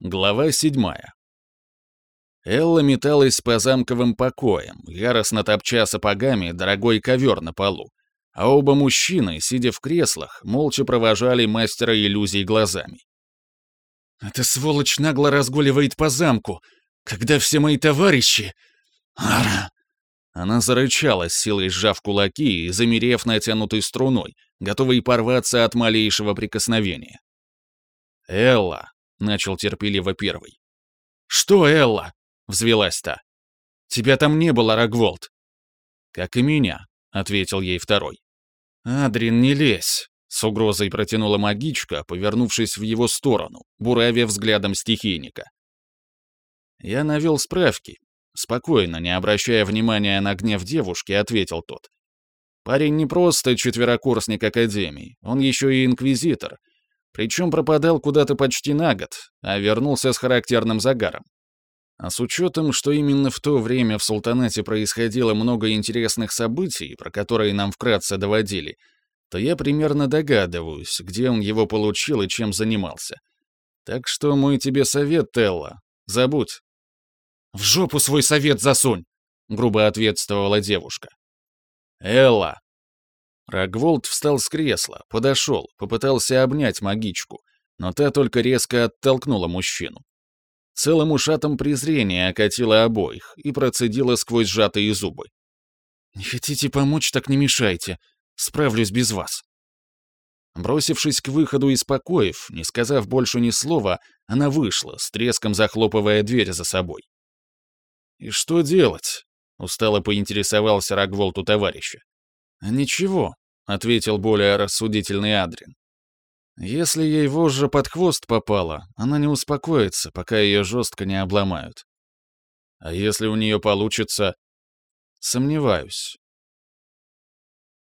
Глава седьмая. Элла металась по замковым покоям, яростно топча сапогами дорогой ковер на полу, а оба мужчины, сидя в креслах, молча провожали мастера иллюзий глазами. «Эта сволочь нагло разгуливает по замку, когда все мои товарищи...» Ара! Она зарычала, силой сжав кулаки и замерев натянутой струной, готовой порваться от малейшего прикосновения. «Элла!» — начал терпеливо первый. «Что, Элла?» — взвелась та. «Тебя там не было, Рогволд». «Как и меня», — ответил ей второй. «Адрин, не лезь!» — с угрозой протянула магичка, повернувшись в его сторону, буравя взглядом стихийника. Я навел справки. Спокойно, не обращая внимания на гнев девушки, ответил тот. Парень не просто четверокурсник Академии, он еще и инквизитор, причем пропадал куда-то почти на год, а вернулся с характерным загаром. А с учетом, что именно в то время в Султанате происходило много интересных событий, про которые нам вкратце доводили, то я примерно догадываюсь, где он его получил и чем занимался. Так что мой тебе совет, Телла, забудь. «В жопу свой совет засунь!» — грубо ответствовала девушка. «Элла!» Рогволд встал с кресла, подошел, попытался обнять магичку, но та только резко оттолкнула мужчину. Целым ушатом презрения окатила обоих и процедила сквозь сжатые зубы. «Не хотите помочь, так не мешайте. Справлюсь без вас». Бросившись к выходу из покоев, не сказав больше ни слова, она вышла, с треском захлопывая дверь за собой. «И что делать?» — устало поинтересовался Рогволд у товарища. «Ничего», — ответил более рассудительный Адрин. «Если ей вожжа под хвост попала, она не успокоится, пока ее жестко не обломают. А если у нее получится...» «Сомневаюсь».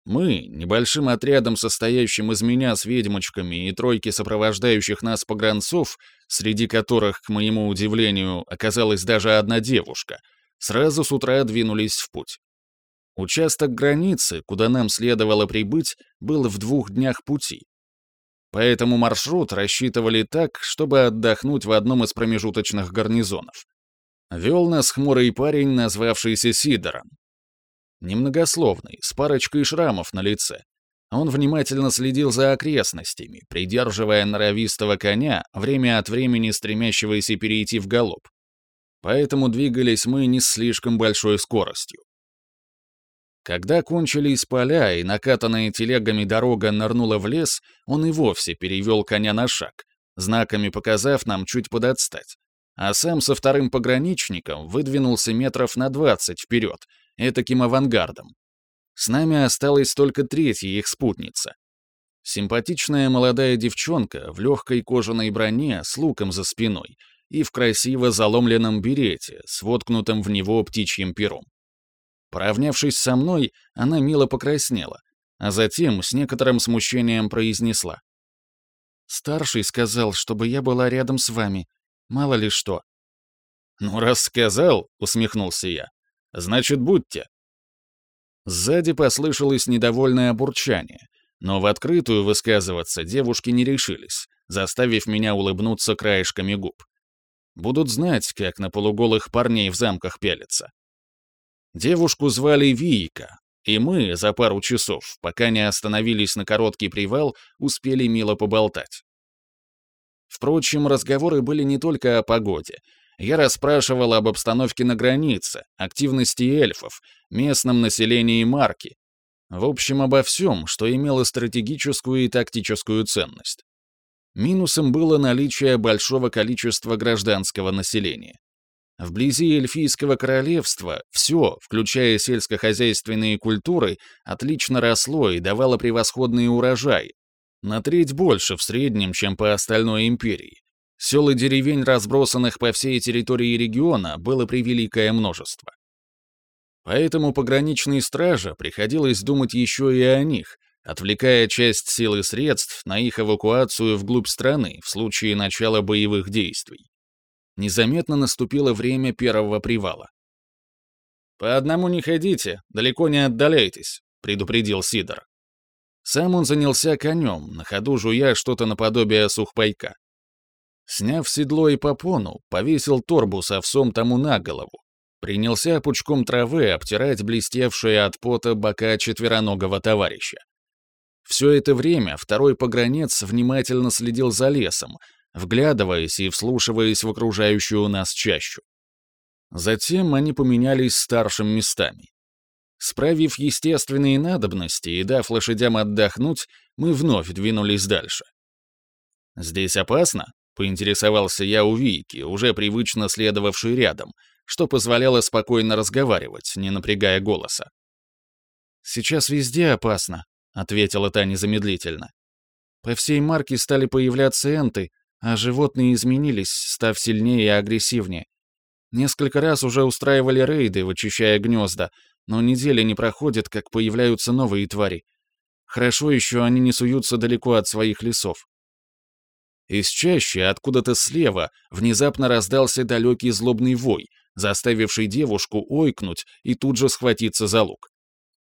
Мы, небольшим отрядом, состоящим из меня с ведьмочками и тройки сопровождающих нас погранцов, среди которых, к моему удивлению, оказалась даже одна девушка, сразу с утра двинулись в путь. Участок границы, куда нам следовало прибыть, был в двух днях пути. Поэтому маршрут рассчитывали так, чтобы отдохнуть в одном из промежуточных гарнизонов. Вел нас хмурый парень, назвавшийся Сидором. Немногословный, с парочкой шрамов на лице. Он внимательно следил за окрестностями, придерживая норовистого коня, время от времени стремящегося перейти в галоп. Поэтому двигались мы не с слишком большой скоростью. Когда кончились поля и накатанная телегами дорога нырнула в лес, он и вовсе перевел коня на шаг, знаками показав нам чуть подотстать. А сам со вторым пограничником выдвинулся метров на двадцать вперед, этаким авангардом. С нами осталась только третья их спутница. Симпатичная молодая девчонка в легкой кожаной броне с луком за спиной и в красиво заломленном берете с воткнутым в него птичьим пером. Поравнявшись со мной, она мило покраснела, а затем с некоторым смущением произнесла. «Старший сказал, чтобы я была рядом с вами. Мало ли что». «Ну, раз сказал», — усмехнулся я, — «значит, будьте». Сзади послышалось недовольное бурчание, но в открытую высказываться девушки не решились, заставив меня улыбнуться краешками губ. Будут знать, как на полуголых парней в замках пялятся. Девушку звали Вийка, и мы за пару часов, пока не остановились на короткий привал, успели мило поболтать. Впрочем, разговоры были не только о погоде. Я расспрашивал об обстановке на границе, активности эльфов, местном населении марки. В общем, обо всем, что имело стратегическую и тактическую ценность. Минусом было наличие большого количества гражданского населения. Вблизи эльфийского королевства все, включая сельскохозяйственные культуры, отлично росло и давало превосходный урожай. На треть больше в среднем, чем по остальной империи. Сел и деревень, разбросанных по всей территории региона, было превеликое множество. Поэтому пограничной страже приходилось думать еще и о них, отвлекая часть сил и средств на их эвакуацию вглубь страны в случае начала боевых действий незаметно наступило время первого привала. «По одному не ходите, далеко не отдаляйтесь», — предупредил Сидор. Сам он занялся конем, на ходу жуя что-то наподобие сухпайка. Сняв седло и попону, повесил торбу с овсом тому на голову. Принялся пучком травы обтирать блестевшие от пота бока четвероногого товарища. Все это время второй погранец внимательно следил за лесом, вглядываясь и вслушиваясь в окружающую нас чащу. Затем они поменялись старшим местами. Справив естественные надобности и дав лошадям отдохнуть, мы вновь двинулись дальше. «Здесь опасно?» — поинтересовался я у Вики, уже привычно следовавшей рядом, что позволяло спокойно разговаривать, не напрягая голоса. «Сейчас везде опасно», — ответила та незамедлительно. «По всей марке стали появляться энты, а животные изменились, став сильнее и агрессивнее. Несколько раз уже устраивали рейды, вычищая гнезда, но недели не проходит, как появляются новые твари. Хорошо еще они не суются далеко от своих лесов. Из чаще, откуда-то слева, внезапно раздался далекий злобный вой, заставивший девушку ойкнуть и тут же схватиться за лук.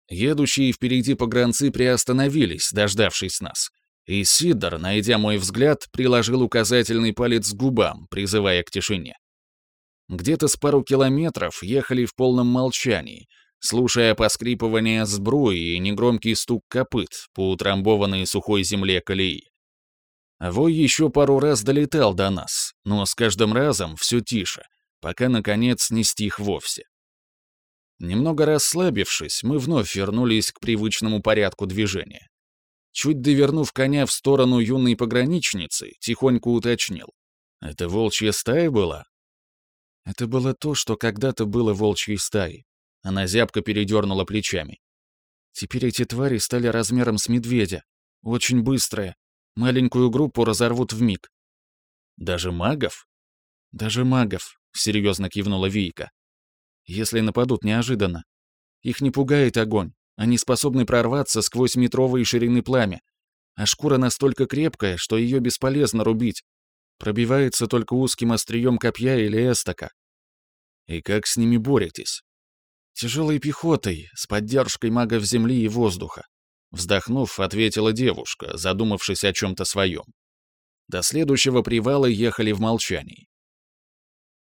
Едущие впереди погранцы приостановились, дождавшись нас. И Сидор, найдя мой взгляд, приложил указательный палец к губам, призывая к тишине. Где-то с пару километров ехали в полном молчании, слушая поскрипывание сбруи и негромкий стук копыт по утрамбованной сухой земле колеи. Вой еще пару раз долетал до нас, но с каждым разом все тише, пока, наконец, не стих вовсе. Немного расслабившись, мы вновь вернулись к привычному порядку движения. Чуть довернув коня в сторону юной пограничницы, тихонько уточнил. «Это волчья стая была?» Это было то, что когда-то было волчьей стаей. Она зябко передернула плечами. Теперь эти твари стали размером с медведя. Очень быстрые. Маленькую группу разорвут в миг. Даже магов? Даже магов, серьезно кивнула Вийка. Если нападут неожиданно. Их не пугает огонь. Они способны прорваться сквозь метровые ширины пламя. А шкура настолько крепкая, что ее бесполезно рубить. Пробивается только узким острием копья или эстока. И как с ними боретесь? Тяжелой пехотой, с поддержкой магов земли и воздуха. Вздохнув, ответила девушка, задумавшись о чем-то своем. До следующего привала ехали в молчании.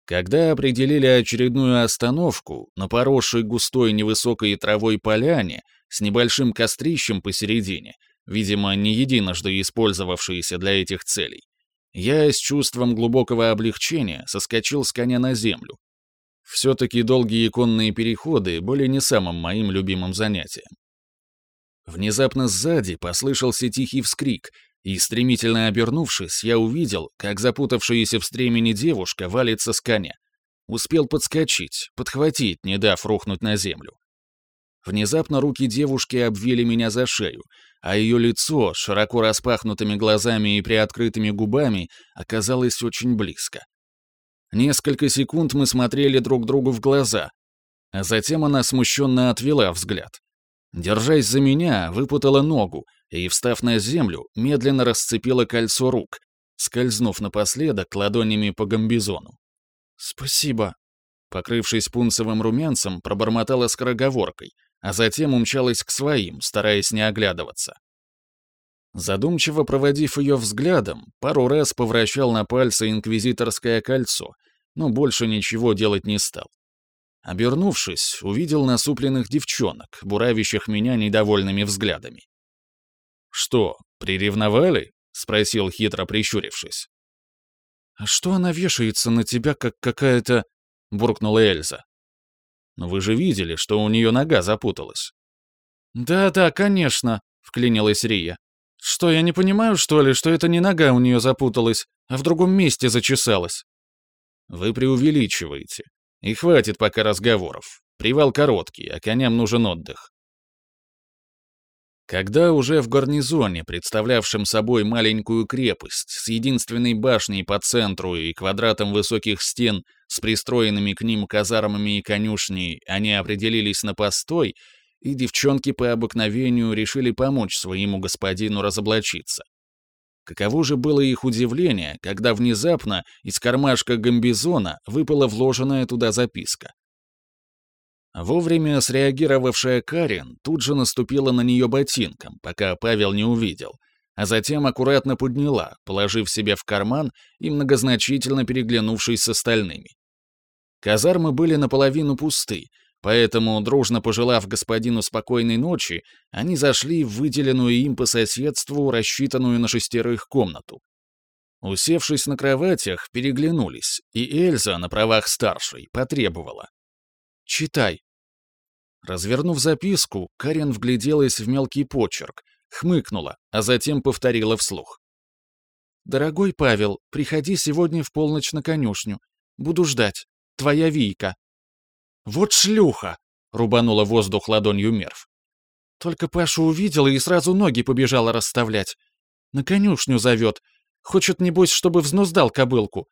Когда определили очередную остановку на поросшей густой невысокой травой поляне с небольшим кострищем посередине, видимо, не единожды использовавшееся для этих целей, я с чувством глубокого облегчения соскочил с коня на землю. Все-таки долгие конные переходы были не самым моим любимым занятием. Внезапно сзади послышался тихий вскрик, и, стремительно обернувшись, я увидел, как запутавшаяся в стремени девушка валится с коня. Успел подскочить, подхватить, не дав рухнуть на землю. Внезапно руки девушки обвили меня за шею, а ее лицо широко распахнутыми глазами и приоткрытыми губами оказалось очень близко. Несколько секунд мы смотрели друг другу в глаза, а затем она смущенно отвела взгляд. Держась за меня, выпутала ногу и, встав на землю, медленно расцепила кольцо рук, скользнув напоследок ладонями по гамбизону. «Спасибо», покрывшись пунцевым румянцем, пробормотала скороговоркой, а затем умчалась к своим, стараясь не оглядываться. Задумчиво проводив ее взглядом, пару раз повращал на пальце инквизиторское кольцо, но больше ничего делать не стал. Обернувшись, увидел насупленных девчонок, буравящих меня недовольными взглядами. «Что, приревновали?» — спросил, хитро прищурившись. «А что она вешается на тебя, как какая-то...» — буркнула Эльза. «Но вы же видели, что у нее нога запуталась». «Да-да, конечно», — вклинилась Рия. «Что, я не понимаю, что ли, что это не нога у нее запуталась, а в другом месте зачесалась?» «Вы преувеличиваете. И хватит пока разговоров. Привал короткий, а коням нужен отдых. Когда уже в гарнизоне, представлявшем собой маленькую крепость с единственной башней по центру и квадратом высоких стен с пристроенными к ним казармами и конюшней, они определились на постой, и девчонки по обыкновению решили помочь своему господину разоблачиться. Каково же было их удивление, когда внезапно из кармашка гамбизона выпала вложенная туда записка. Вовремя среагировавшая Карин тут же наступила на нее ботинком, пока Павел не увидел, а затем аккуратно подняла, положив себе в карман и многозначительно переглянувшись с остальными. Казармы были наполовину пусты, поэтому, дружно пожелав господину спокойной ночи, они зашли в выделенную им по соседству, рассчитанную на шестерых комнату. Усевшись на кроватях, переглянулись, и Эльза на правах старшей потребовала. «Читай». Развернув записку, Карен вгляделась в мелкий почерк, хмыкнула, а затем повторила вслух. «Дорогой Павел, приходи сегодня в полночь на конюшню. Буду ждать. Твоя Вийка». «Вот шлюха!» — рубанула воздух ладонью Мерв. Только Пашу увидела и сразу ноги побежала расставлять. На конюшню зовет. Хочет, небось, чтобы взнуздал кобылку.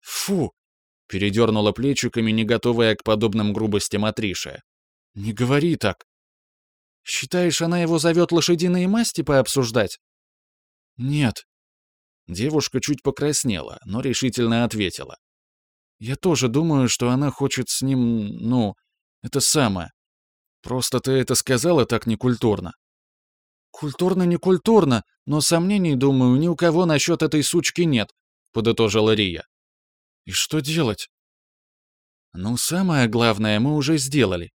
«Фу!» — передернула плечиками, не готовая к подобным грубостям Атриша. «Не говори так. Считаешь, она его зовет лошадиные масти пообсуждать?» «Нет». Девушка чуть покраснела, но решительно ответила. «Я тоже думаю, что она хочет с ним, ну, это самое. Просто ты это сказала так некультурно». «Культурно-не культурно, но сомнений, думаю, ни у кого насчет этой сучки нет», — подытожила Рия. «И что делать?» «Ну, самое главное мы уже сделали.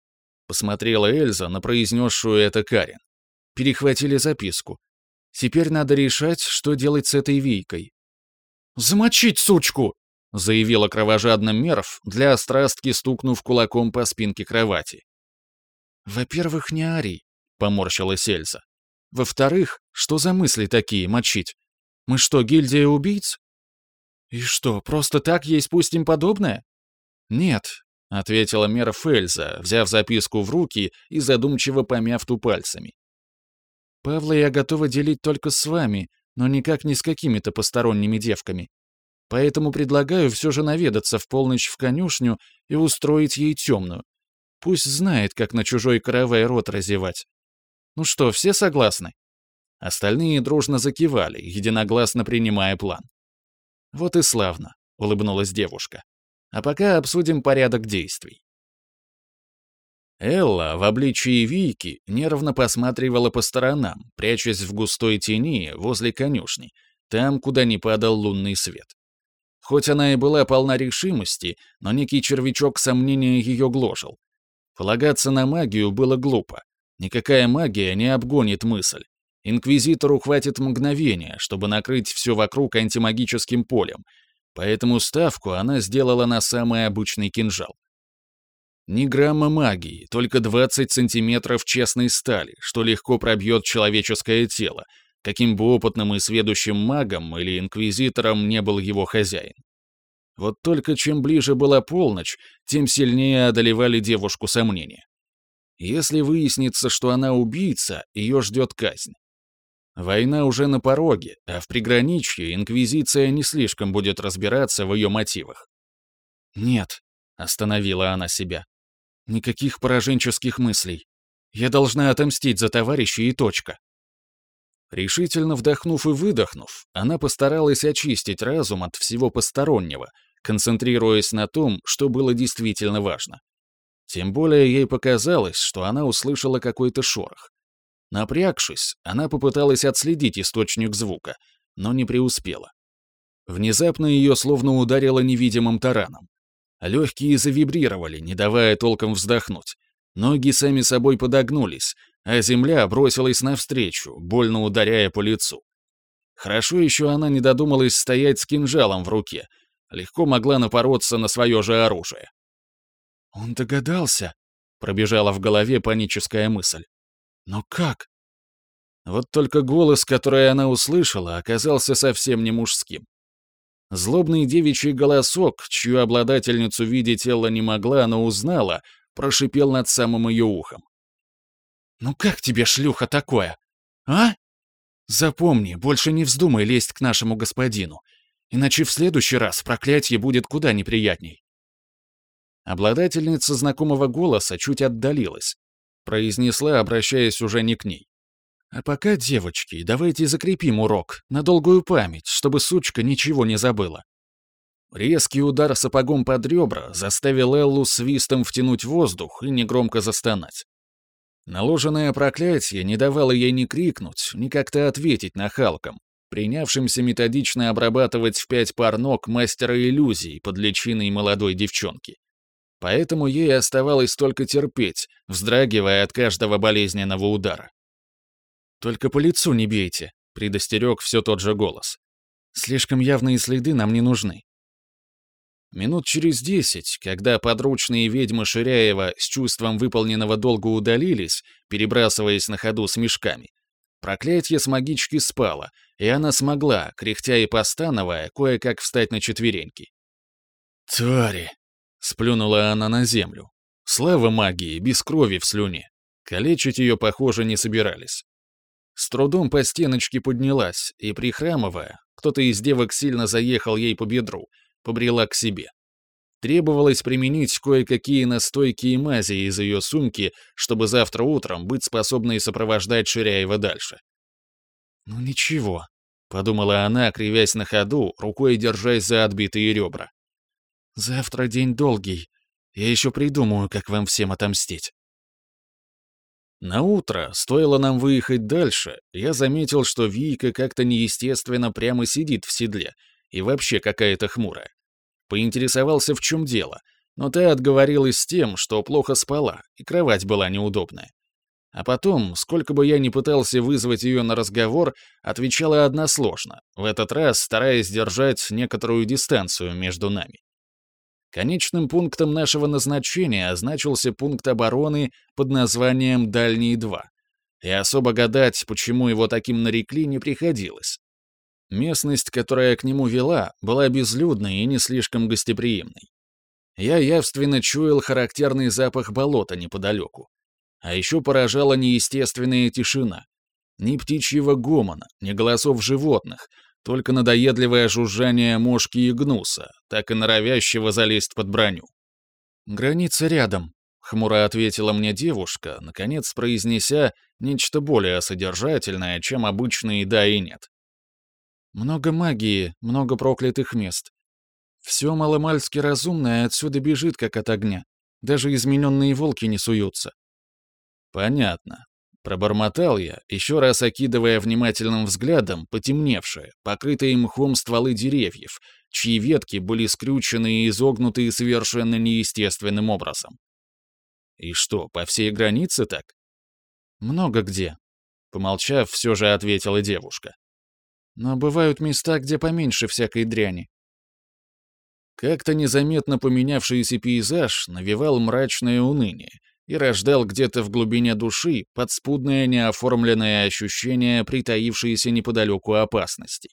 Посмотрела Эльза на произнесшую это Карен. Перехватили записку. Теперь надо решать, что делать с этой Вийкой. «Замочить сучку!» — заявила кровожадно Мерв, для острастки стукнув кулаком по спинке кровати. «Во-первых, не ори», — поморщилась Эльза. «Во-вторых, что за мысли такие мочить? Мы что, гильдия убийц?» «И что, просто так ей спустим подобное?» «Нет, — ответила Мера Фельза, взяв записку в руки и задумчиво помяв ту пальцами. «Павла я готова делить только с вами, но никак не с какими-то посторонними девками. Поэтому предлагаю все же наведаться в полночь в конюшню и устроить ей темную. Пусть знает, как на чужой каравай рот разевать. Ну что, все согласны?» Остальные дружно закивали, единогласно принимая план. «Вот и славно», — улыбнулась девушка. А пока обсудим порядок действий. Элла в обличии Вики нервно посматривала по сторонам, прячась в густой тени возле конюшни, там, куда не падал лунный свет. Хоть она и была полна решимости, но некий червячок сомнения ее гложил. Полагаться на магию было глупо. Никакая магия не обгонит мысль. Инквизитору хватит мгновения, чтобы накрыть все вокруг антимагическим полем, Поэтому ставку она сделала на самый обычный кинжал. Ни грамма магии, только 20 сантиметров честной стали, что легко пробьет человеческое тело, каким бы опытным и сведущим магом или инквизитором не был его хозяин. Вот только чем ближе была полночь, тем сильнее одолевали девушку сомнения. Если выяснится, что она убийца, ее ждет казнь. Война уже на пороге, а в приграничье Инквизиция не слишком будет разбираться в ее мотивах. «Нет», — остановила она себя, — «никаких пораженческих мыслей. Я должна отомстить за товарища и точка». Решительно вдохнув и выдохнув, она постаралась очистить разум от всего постороннего, концентрируясь на том, что было действительно важно. Тем более ей показалось, что она услышала какой-то шорох. Напрягшись, она попыталась отследить источник звука, но не преуспела. Внезапно ее словно ударило невидимым тараном. Легкие завибрировали, не давая толком вздохнуть. Ноги сами собой подогнулись, а земля бросилась навстречу, больно ударяя по лицу. Хорошо еще она не додумалась стоять с кинжалом в руке, легко могла напороться на свое же оружие. «Он догадался», — пробежала в голове паническая мысль. Но как? Вот только голос, который она услышала, оказался совсем не мужским. Злобный девичий голосок, чью обладательницу видеть Элла не могла, но узнала, прошипел над самым ее ухом. «Ну как тебе, шлюха, такое? А? Запомни, больше не вздумай лезть к нашему господину, иначе в следующий раз проклятие будет куда неприятней». Обладательница знакомого голоса чуть отдалилась, произнесла, обращаясь уже не к ней. «А пока, девочки, давайте закрепим урок на долгую память, чтобы сучка ничего не забыла». Резкий удар сапогом под ребра заставил Эллу свистом втянуть воздух и негромко застонать. Наложенное проклятие не давало ей ни крикнуть, ни как-то ответить нахалкам, принявшимся методично обрабатывать в пять пар ног мастера иллюзий под личиной молодой девчонки. Поэтому ей оставалось только терпеть, вздрагивая от каждого болезненного удара. «Только по лицу не бейте», — предостерег все тот же голос. «Слишком явные следы нам не нужны». Минут через десять, когда подручные ведьмы Ширяева с чувством выполненного долга удалились, перебрасываясь на ходу с мешками, проклятие с магички спало, и она смогла, кряхтя и постановая, кое-как встать на четвереньки. «Твари!» — сплюнула она на землю. Слава магии, без крови в слюне. Калечить ее, похоже, не собирались. С трудом по стеночке поднялась, и, прихрамывая, кто-то из девок сильно заехал ей по бедру — побрела к себе. Требовалось применить кое-какие настойки и мази из ее сумки, чтобы завтра утром быть способной сопровождать Ширяева дальше. «Ну ничего», — подумала она, кривясь на ходу, рукой держась за отбитые ребра. «Завтра день долгий. Я еще придумаю, как вам всем отомстить». На утро, стоило нам выехать дальше, я заметил, что Вийка как-то неестественно прямо сидит в седле и вообще какая-то хмурая. Поинтересовался, в чем дело, но та отговорилась с тем, что плохо спала, и кровать была неудобная. А потом, сколько бы я ни пытался вызвать ее на разговор, отвечала односложно, в этот раз стараясь держать некоторую дистанцию между нами. Конечным пунктом нашего назначения означился пункт обороны под названием «Дальние-2». И особо гадать, почему его таким нарекли, не приходилось. Местность, которая к нему вела, была безлюдной и не слишком гостеприимной. Я явственно чуял характерный запах болота неподалеку. А еще поражала неестественная тишина. Ни птичьего гомона, ни голосов животных, только надоедливое жужжание мошки и гнуса, так и норовящего залезть под броню. «Граница рядом», — хмуро ответила мне девушка, наконец произнеся нечто более содержательное, чем обычные «да» и «нет». Много магии, много проклятых мест. Все маломальски разумное отсюда бежит, как от огня. Даже измененные волки не суются. Понятно. Пробормотал я, еще раз окидывая внимательным взглядом потемневшие, покрытые мхом стволы деревьев, чьи ветки были скрючены и изогнуты совершенно неестественным образом. И что, по всей границе так? Много где. Помолчав, все же ответила девушка. Но бывают места, где поменьше всякой дряни. Как-то незаметно поменявшийся пейзаж навевал мрачное уныние и рождал где-то в глубине души подспудное неоформленное ощущение притаившейся неподалеку опасности.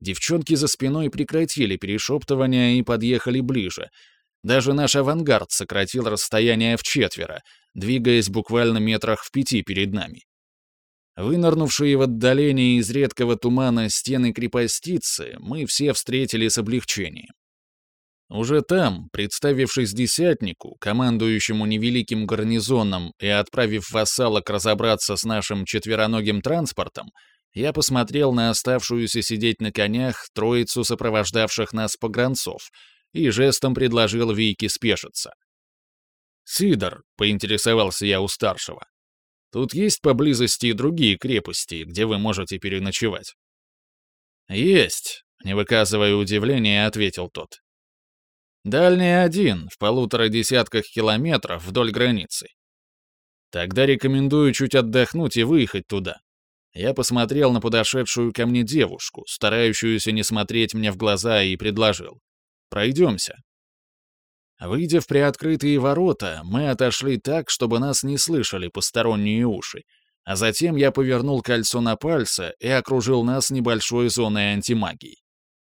Девчонки за спиной прекратили перешептывание и подъехали ближе. Даже наш авангард сократил расстояние в четверо, двигаясь буквально метрах в пяти перед нами. Вынырнувшие в отдалении из редкого тумана стены крепостицы мы все встретили с облегчением. Уже там, представившись десятнику, командующему невеликим гарнизоном и отправив вассалок разобраться с нашим четвероногим транспортом, я посмотрел на оставшуюся сидеть на конях троицу сопровождавших нас погранцов и жестом предложил Вийке спешиться. «Сидор», — поинтересовался я у старшего, Тут есть поблизости и другие крепости, где вы можете переночевать?» «Есть», — не выказывая удивления, ответил тот. «Дальний один, в полутора десятках километров вдоль границы. Тогда рекомендую чуть отдохнуть и выехать туда». Я посмотрел на подошедшую ко мне девушку, старающуюся не смотреть мне в глаза, и предложил. «Пройдемся». Выйдя в приоткрытые ворота, мы отошли так, чтобы нас не слышали посторонние уши, а затем я повернул кольцо на пальце и окружил нас небольшой зоной антимагии.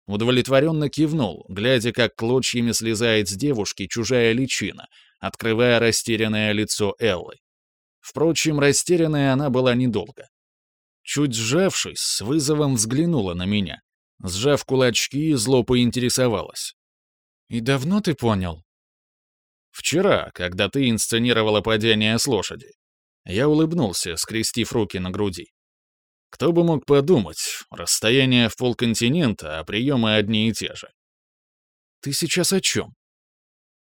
Удовлетворенно кивнул, глядя, как клочьями слезает с девушки чужая личина, открывая растерянное лицо Эллы. Впрочем, растерянная она была недолго. Чуть сжавшись, с вызовом взглянула на меня. Сжав кулачки, зло поинтересовалась. «И давно ты понял?» Вчера, когда ты инсценировала падение с лошади. Я улыбнулся, скрестив руки на груди. Кто бы мог подумать, расстояние в полконтинента, а приемы одни и те же. Ты сейчас о чем?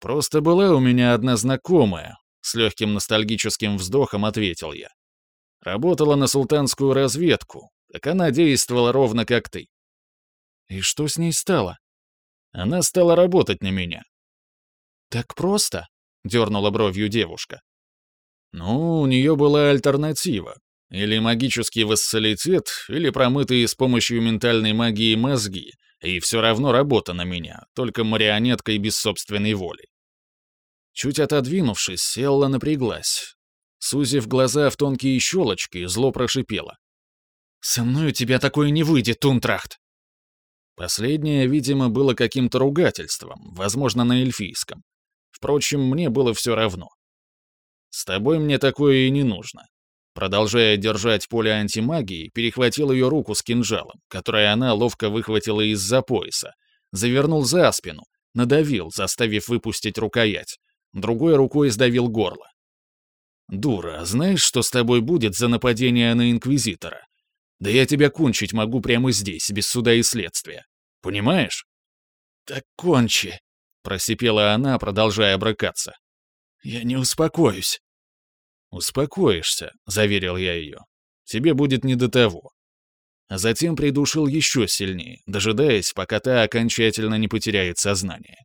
Просто была у меня одна знакомая, С легким ностальгическим вздохом ответил я. Работала на султанскую разведку, так она действовала ровно как ты. И что с ней стало? Она стала работать на меня. Так просто? Дернула бровью девушка. Ну, у нее была альтернатива. Или магический вассалитет, или промытые с помощью ментальной магии мозги, и все равно работа на меня, только марионеткой без собственной воли. Чуть отодвинувшись, Элла напряглась. Сузив глаза в тонкие щелочки, зло прошипела. «Со мной у тебя такое не выйдет, Тунтрахт!» Последнее, видимо, было каким-то ругательством, возможно, на эльфийском. Впрочем, мне было все равно. «С тобой мне такое и не нужно». Продолжая держать поле антимагии, перехватил ее руку с кинжалом, который она ловко выхватила из-за пояса, завернул за спину, надавил, заставив выпустить рукоять, другой рукой сдавил горло. «Дура, знаешь, что с тобой будет за нападение на Инквизитора? Да я тебя кончить могу прямо здесь, без суда и следствия. Понимаешь?» «Так кончи», — просипела она, продолжая брыкаться. «Я не успокоюсь». «Успокоишься», — заверил я ее. «Тебе будет не до того». А затем придушил еще сильнее, дожидаясь, пока та окончательно не потеряет сознание.